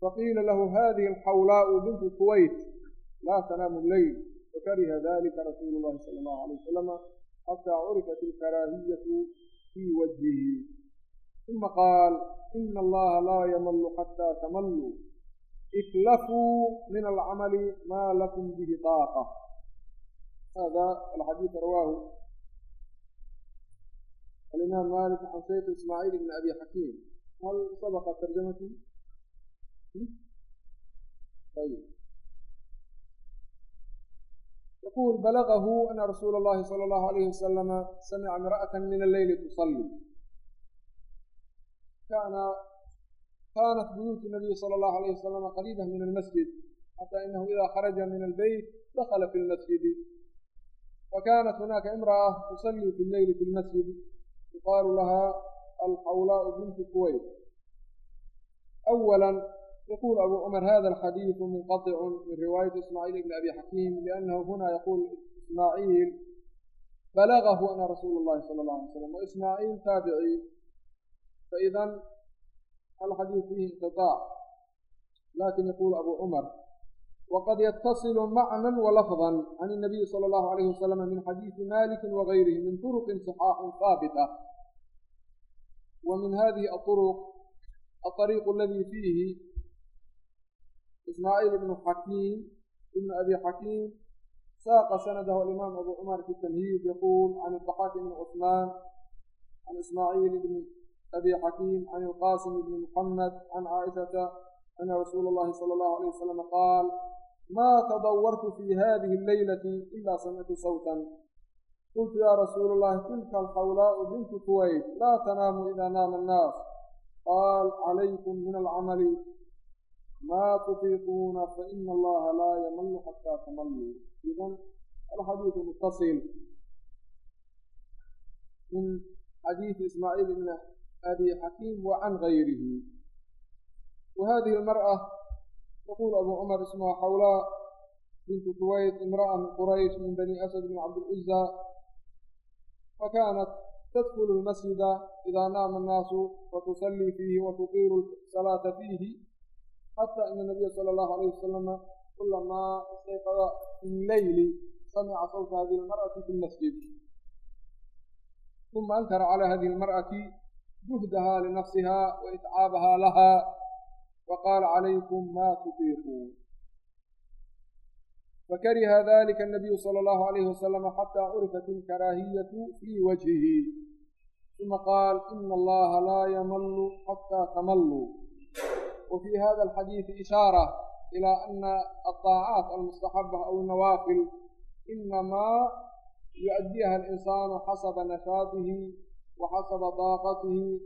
فقيل له هذه الحولاء بنت الكويت لا تنام الليل. فكره ذلك رسول الله صلى الله عليه وسلم حتى عرفت الكراهية في وجهه. ثم قال إن الله لا يمل حتى تملوا. اتلفوا من العمل ما لكم به طاقة. هذا الحديث رواه الإمام مالك عن سيد إسماعيل بن أبي حكيم. هل سبق ترجمتي؟ طيب. يقول بلغه أن رسول الله صلى الله عليه وسلم سمع امرأة من الليل تصلي. كان كانت بيوت النبي صلى الله عليه وسلم قريبة من المسجد حتى إنه إذا خرج من البيت دخل في المسجد. وكانت هناك امرأة تصلي في الليل في المسجد. يقال لها الحولاء بنت الكويت أولا يقول أبو عمر هذا الحديث منقطع من رواية إسماعيل بن أبي حكيم لأنه هنا يقول إسماعيل بلغه أن رسول الله صلى الله عليه وسلم وإسماعيل تابعي. فإذا الحديث فيه انقطاع؟ لكن يقول أبو عمر وقد يتصل معنا ولفظا عن النبي صلى الله عليه وسلم من حديث مالك وغيره من طرق صحاح ثابتة. ومن هذه الطرق الطريق الذي فيه إسماعيل بن حكيم ابن أبي حكيم ساق سنده الإمام أبو عمر في التمهيد يقول عن الضحاك بن عثمان عن إسماعيل بن أبي حكيم عن القاسم بن محمد عن عائشة أن رسول الله صلى الله عليه وسلم قال ما تدورت في هذه الليلة إلا سمعت صوتا. قلت يا رسول الله تلك الحولاء بنت كويت لا تنام إذا نام الناس. قال عليكم من العمل. ما تطيقون فإن الله لا يمل حتى تملوا. إذا الحديث متصل. من حديث إسماعيل بن إذا الحديث متصل من حديث إسماعيل بن أبي حكيم وعن غيره وهذه المرأة يقول أبو عمر اسمها حولاء بنت كويت امرأة من قريش من بني أسد بن عبد العزى فكانت تدخل المسجد إذا نام الناس وتصلي فيه وتطير الصلاة فيه حتى أن النبي صلى الله عليه وسلم كلما استيقظ في الليل سمع صوت هذه المرأة في المسجد ثم أنكر على هذه المرأة جهدها لنفسها وإتعابها لها وقال عليكم ما تطيقون فكره ذلك النبي صلى الله عليه وسلم حتى عرفت الكراهية في وجهه ثم قال إن الله لا يمل حتى تملوا وفي هذا الحديث إشارة إلى أن الطاعات المستحبة أو النوافل إنما يؤديها الإنسان حسب نشاطه وحسب طاقته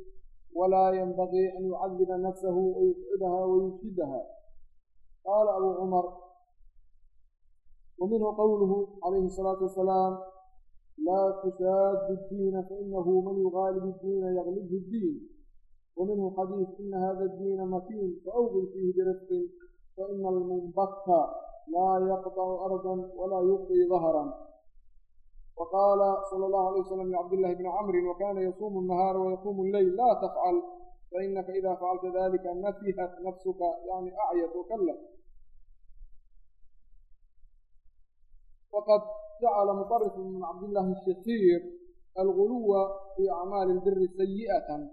ولا ينبغي أن يعذب نفسه ويسعدها ويفسدها قال أبو عمر ومنه قوله عليه الصلاة والسلام لا تشاد الدين فإنه من يغالب الدين يغلبه الدين ومنه حديث إن هذا الدين متين فأوغل فيه برفق فإن المنبط لا يقطع أرضا ولا يبقي ظهرا وقال وقال صلى الله عليه وسلم لعبد الله بن عمرو وكان يصوم النهار ويقوم الليل لا تفعل فإنك إذا فعلت ذلك نفهت نفسك يعني أعيت وكلت. وقد جعل مطرف من عبد الله الشثير الغلو في أعمال البر سيئة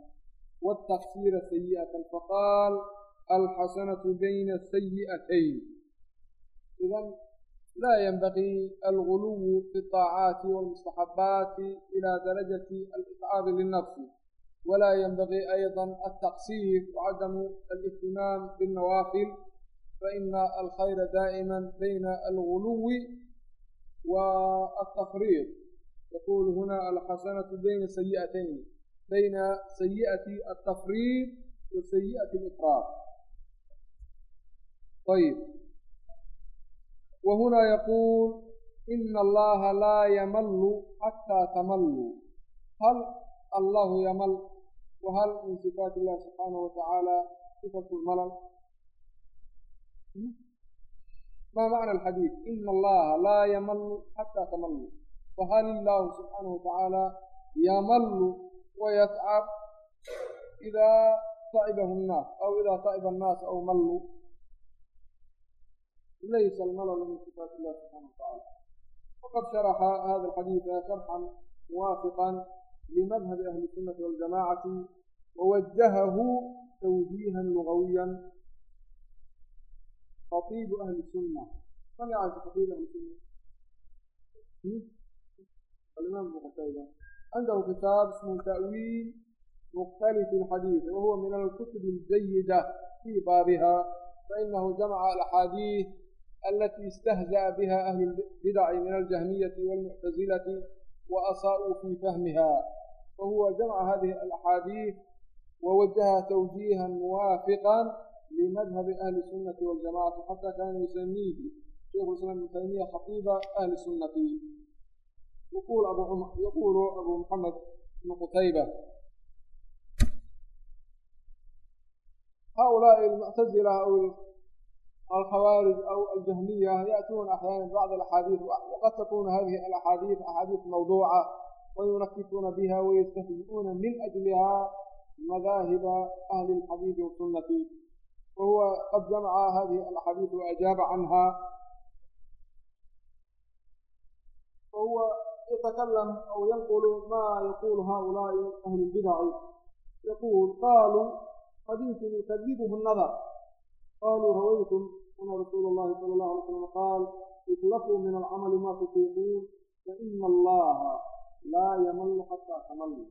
والتقصير سيئة فقال الحسنة بين السيئتين. إذن laa yanbagii alguluw fi الطaacaati wاlmustaxabaati ilى darajaةi aliطcaabi linafsi walaa yanbagii ayضa altaqsiir wacadamu alاhtimaam bالnawaafil faina alkhayra daa'ima bayna alguluwi w altafriid yaqul huna alxasanaة bayna sayi'atayn bayna sayi'ati altafriid wa sayi'ati اlifraad ayb وهنا يقول إن الله لا يمل حتى تملوا. هل الله يمل؟ وهل من صفات الله سبحانه وتعالى صفة الملل؟ ما معنى الحديث؟ إن الله لا يمل حتى تمل فهل الله سبحانه وتعالى يمل ويتعب إذا تعبه الناس أو إذا تعب الناس أو ملوا؟ ليس الملل من صفات الله سبحانه وتعالى. وقد شرح هذا الحديث شرحا موافقا لمذهب أهل السنة والجماعة ووجهه توجيها لغويا. خطيب أهل السنة. سمع خطيب أهل السنة؟ إيه؟ الإمام ابن قتيبة. عنده كتاب اسمه تأويل مختلف الحديث وهو من الكتب الجيدة في بابها فإنه جمع الأحاديث التي استهزأ بها أهل البدع من الجهمية والمعتزلة وأساءوا في فهمها وهو جمع هذه الأحاديث ووجهها توجيها موافقا لمذهب أهل السنة والجماعة حتى كان يسميه شيخ الإسلام ابن تيمية خطيب أهل السنة يقول أبو يقول أبو محمد بن قتيبة هؤلاء المعتزلة أو الخوارج أو الجهمية يأتون أحيانا بعض الأحاديث وقد تكون هذه الأحاديث أحاديث موضوعة وينكتون بها ويستهزئون من أجلها مذاهب أهل الحديث والسنة وهو قد جمع هذه الأحاديث وأجاب عنها وهو يتكلم أو ينقل ما يقول هؤلاء أهل البدع يقول قالوا حديث قالوا رويتم أن رسول الله صلى الله عليه وسلم قال اخلصوا من العمل ما تطيقون فإن الله لا يمل حتى تملوا.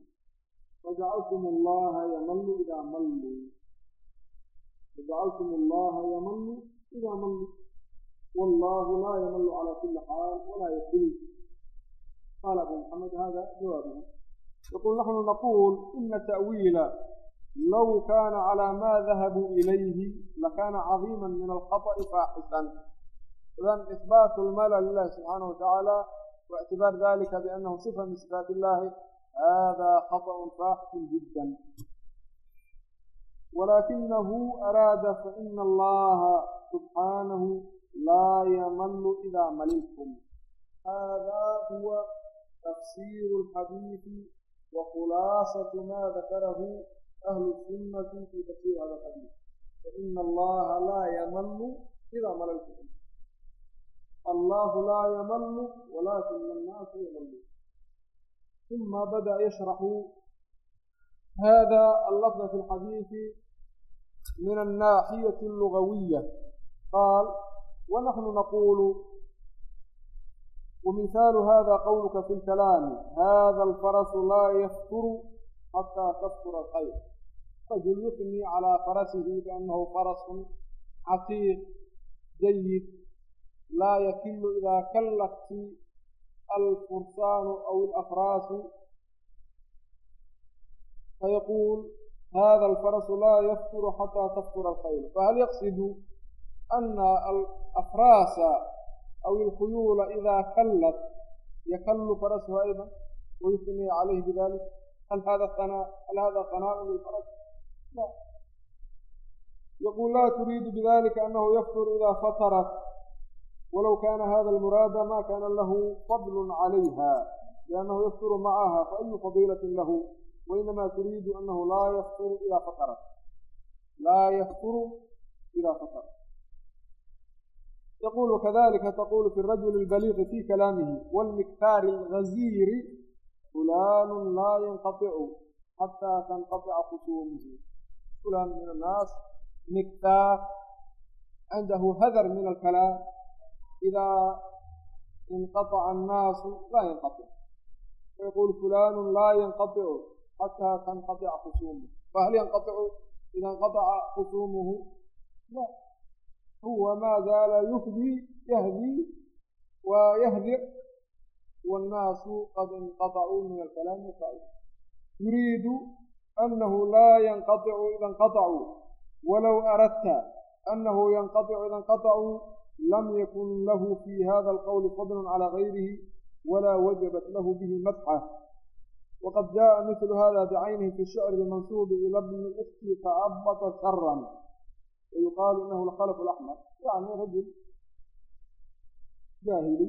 فجعلتم الله يمل إذا ملوا. فجعلتم الله يمل إذا ملوا. والله لا يمل على كل حال ولا يكل قال أبو محمد هذا جوابه يقول نحن نقول إن تأويل لو كان على ما ذهبوا إليه لكان عظيما من الخطأ فاحشا إذن إثبات الملل لله سبحانه وتعالى واعتبار ذلك بأنه صفة من صفات الله هذا خطأ فاحش جدا ولكنه أراد فإن الله سبحانه لا يمل إذا مللتم هذا هو تفسير الحديث وخلاصة ما ذكره أهل السنة في تفسير هذا الحديث. فإن الله لا يمل إذا مللتكم الله لا يمل ولكن الناس يملون. ثم بدأ يشرح هذا اللفظ في الحديث من الناحية اللغوية. قال ونحن نقول ومثال هذا قولك في الكلام هذا الفرس لا يخطر حتى تخطر الخير. رجل يثني على فرسه بأنه فرس عتيق جيد لا يكل إذا كلت الفرسان أو الأفراس فيقول هذا الفرس لا يفتر حتى تفتر الخيل فهل يقصد أن الأفراس أو الخيول إذا كلت يكل فرسها أيضا ويثني عليه بذلك هل هذا ثناء هل هذا ثناء للفرس؟ yaqul laa turiidu bidalika anahu yaftur idaa fatarat walow kaana hada almuraada ma kaana lahu fadlun calayha liannahu yafturu macaha faayu fadiilatin lahu wainama turiidu anahu laa yafturu idaa fatarat laa yafturu idaa fatarat yqul kadalika taqulu fi rajuli اlbaliiqi fi kalaamihi wاlmiktaari اlgaziiri fulan laa yanqaطicu xataa tanqaطica qusuumuhu خصومه فلان من الناس مكثار عنده هذر من الكلام إذا انقطع الناس لا ينقطع ويقول فلان لا ينقطع حتى تنقطع خصومه فهل ينقطع إذا انقطع خصومه لا هو ما زال يهدي يهدي ويهدر والناس قد انقطعوا من الكلام الصحيح يريد annahu laa yanqaicu ida nqaطacuu walow aradta annahu yanqaicu ida nqaطacuu lam yakun lahu fii hada alqowli fadlun calaa gayrihi walaa wajabat lahu bihi madxa wqad jaءa mil hada bicaynihi fi shicri mansuubi ila bni ifti faabata sharan wayuqaalu inahu alkhalf اlaxmar yani rajul jaahili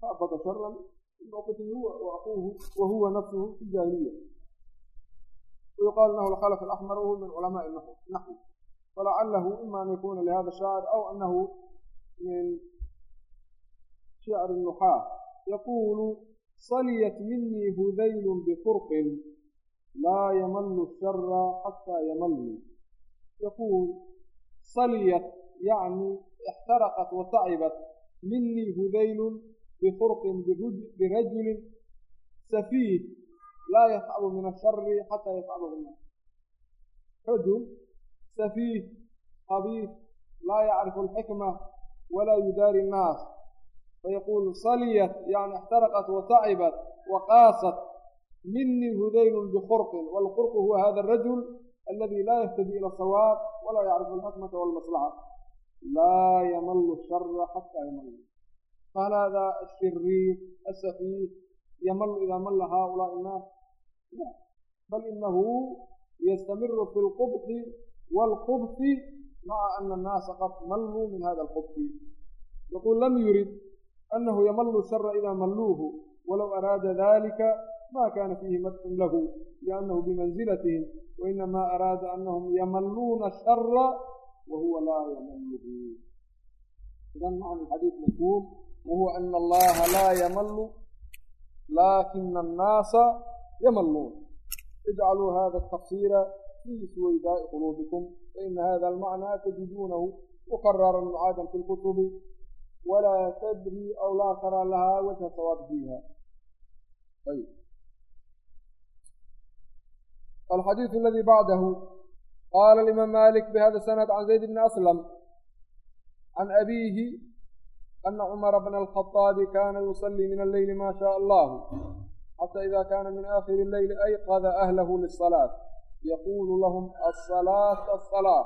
faabata sharan bn qtli wahuwa nafsuhu fi jaahiliya ويقال إنه الخلف الأحمر وهو من علماء النحو. فلعله إما أن يكون لهذا الشاعر أو أنه من شعر النحاة. يقول صليت مني هذيل بطرق لا يمل الشر حتى يمل. يقول صليت يعني احترقت وتعبت. مني هذيل بفرق برجل سفيه لا يتعب من الشر حتى يفعله الناس رجل سفيه خبيث لا يعرف الحكمة walaa yudaari الnaas fayaquul saliyat yani اxtaraqat watacibat waqaasat minii hudaylun bikhurqin wاlkhurqu huwa hada الrajul aladi laa yahtadi ilى الsawaab walaa yacrifu اlxikmata wاlmaslaxa laa yamalu الshara xataa yamalu fahal hada الshiriir asafiih yamalu idaa malla haؤulaaءi الnaas بل إنه يستمر في القبط والقبط مع أن الناس قد ملوا من هذا القبط يقول لم يرد أنه يمل الشر إذا ملوه ولو أراد ذلك ما كان فيه مدح له لأنه بمنزلته وإنما أراد أنهم يملون الشر وهو لا يمله. إذا معنى الحديث مفهوم وهو أن الله لا يمل لكن الناس يملون اجعلوا هذا التقصير في سويداء قلوبكم فإن هذا المعنى تجدونه مقررا معادا في الكتب ولا تدري أو لا ترى لها وجه صواب فيها. طيب. الحديث الذي بعده قال الإمام مالك بهذا السند عن زيد بن أسلم عن أبيه أن عمر بن الخطاب كان يصلي من الليل ما شاء الله. xata ida kana min aakhiri اleyli ayqada ahlahu liلصalaaة yaqulu lahm aلصalaaةa aلصalaaة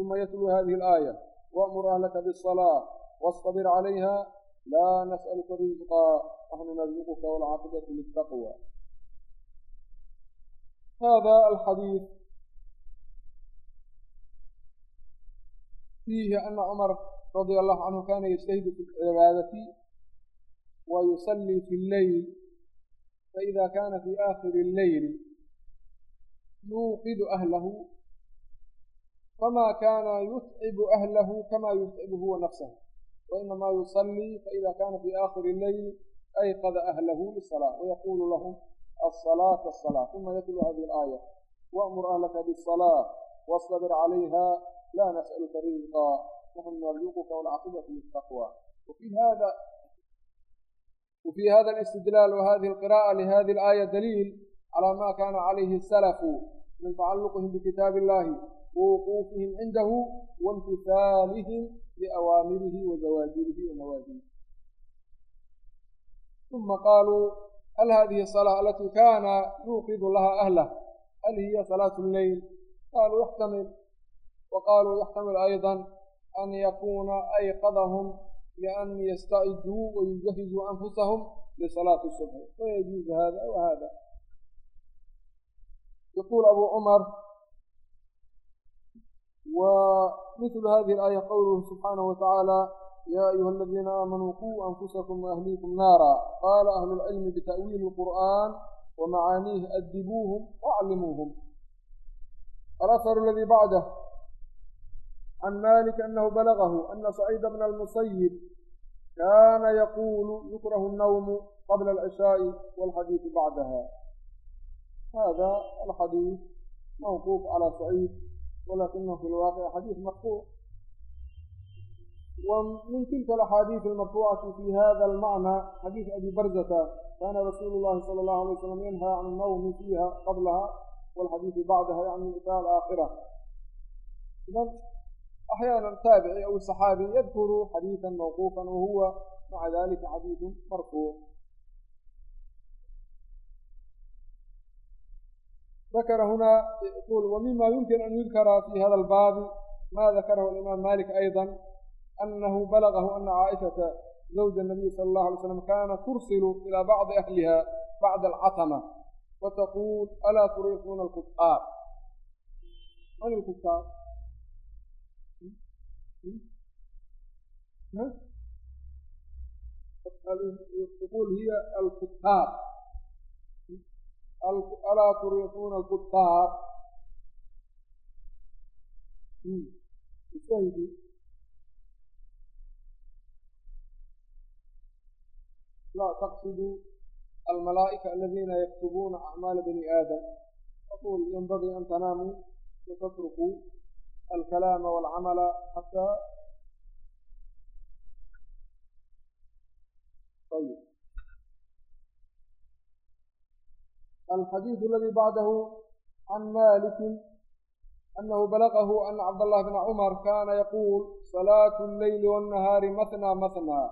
uma yatluu hadihi اlaaya wأmur ahlaka bالصalaaة واصطبر عليها لا نسألك رزقا نحن نرزقك والعاقبة للتقوى هذا الحديث فيه أن عمر رضي الله عنه كان يجتهد في العبادة ويصلي في الليل فإذا كان في آخر الليل يوقد أهله فما كان يتعب أهله كما يتعب هو نفسه وإنما يصلي فإذا كان في آخر الليل أيقظ أهله للصلاة ويقول لهم الصلاة الصلاة. ثم يتلو هذه الآية وأمر أهلك بالصلاة واصطبر عليها لا نسألك رزقا نحن نرزقك والعاقبة للتقوى. وفي هذا وفي هذا الاستدلال وهذه القراءة لهذه الآية دليل على ما كان عليه السلف من تعلقهم بكتاب الله ووقوفهم عنده وامتثالهم لأوامره وزواجره ومواجهه ثم قالوا هل هذه الصلاة التي كان يوقظ لها أهله هل هي صلاة الليل؟ قالوا يحتمل. وقالوا يحتمل أيضا أن يكون أيقظهم لأن يستعدوا ويجهزوا أنفسهم لصلاة الصبح. ويجوز هذا وهذا يقول أبو عمر ومثل هذه الآية قوله سبحانه وتعالى يا أيها الذين آمنوا قوا أنفسكم وأهليكم نارا. قال أهل العلم بتأويل القرآن ومعانيه أدبوهم وأعلموهم الأثر الذي بعده عن مالك أنه بلغه أن سعيد بن المصيب كان يقول يكره النوم قبل العشاء والحديث بعدها. هذا الحديث موقوف على سعيد ولكنه في الواقع حديث مرفوع ومن تلك الأحاديث المرفوعة في هذا المعنى حديث أبي برزة كان رسول الله صلى الله عليه وسلم ينهى عن النوم فيها قبلها والحديث بعدها يعني الإتاء الآخرة. أحيانا تابعي أو الصحابي يذكر حديثا موقوفا وهو مع ذلك حديث مرفوع. ذكر هنا يقول ومما يمكن أن يذكر في هذا الباب ما ذكره الإمام مالك أيضا أنه بلغه أن عائشة زوج النبي صلى الله عليه وسلم كانت ترسل إلى بعض أهلها بعد العتمة وتقول ألا تريقوna الكفار؟ من الكفار؟ تقول هي الكفار alaa turiiquuna alkutaab laa taqsiduu almalaa'ika aladiina yaktubuuna acmaala bani aadam aqul yanbagii an tanaamuu watatrukuu alkalaama walcamala xataa ayb الحديث الذي بعده عن مالك أنه بلغه أن عبد الله بن عمر كان يقول صلاة الليل والنهار مثنى مثنى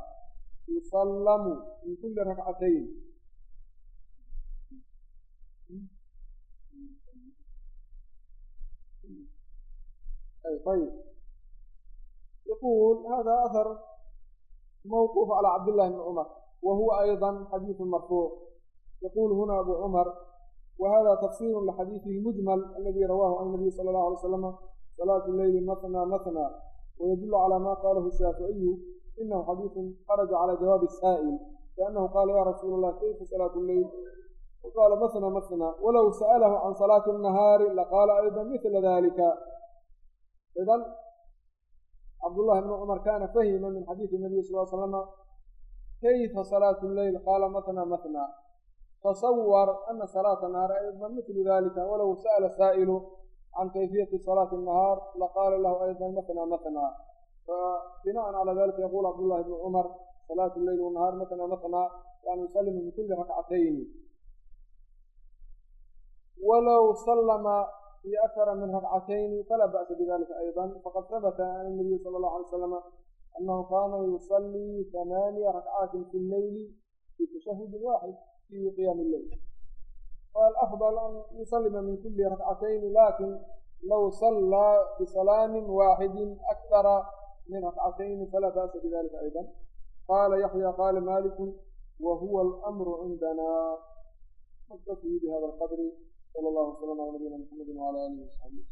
يسلم من طيب. يقول هذا أثر موقوف على عبد الله بن عمر وهو أيضا حديث مرفوع. يقول هنا أبو عمر وهذا تفسير لحديثه المجمل الذي رواه عن النبي صلى الله عليه وسلم صلاة الليل مثنى مثنى ويدل على ما قاله الشافعي إنه حديث خرج على جواب السائل لأنه قال يا رسول الله كيف صلاة الليل؟ وقال مثنى مثنى. ولو سأله عن صلاة النهار لقال أيضا مثل ذلك. idan cabdullahi bn cumar kana fahima min xadiidi nabiy sal l slama kayfa salaatu leyl qaala matna matna tasawar ana salaata nahaar aydan mihlu dalika walow sa'ala saa'ilu can kayfiyati salaati nahaar laqaala lahu aydan matna matna fabina'an cala dalika yaquul cabdullahi bnu cumar salaatu leyl wanahaar matna matna yani yusalimu min kuli rakcatayni walow salama في أكثر من ركعتين فلا بأس بذلك أيضا. فقد ثبت عن النبي صلى الله عليه وسلم أنه كان يصلي ثمانية ركعات في الليل في تشهد واحد في قيام الليل. والأفضل أن يسلم من كل ركعتين لكن لو صلى بسلام واحد أكثر من ركعتين فلا بأس بذلك أيضا. قال يحيى قال مالك وهو الأمر عندنا. نكتفي بهذا القدر. صلى الله وسلم على نبينا محمد وعلى آله وصحبه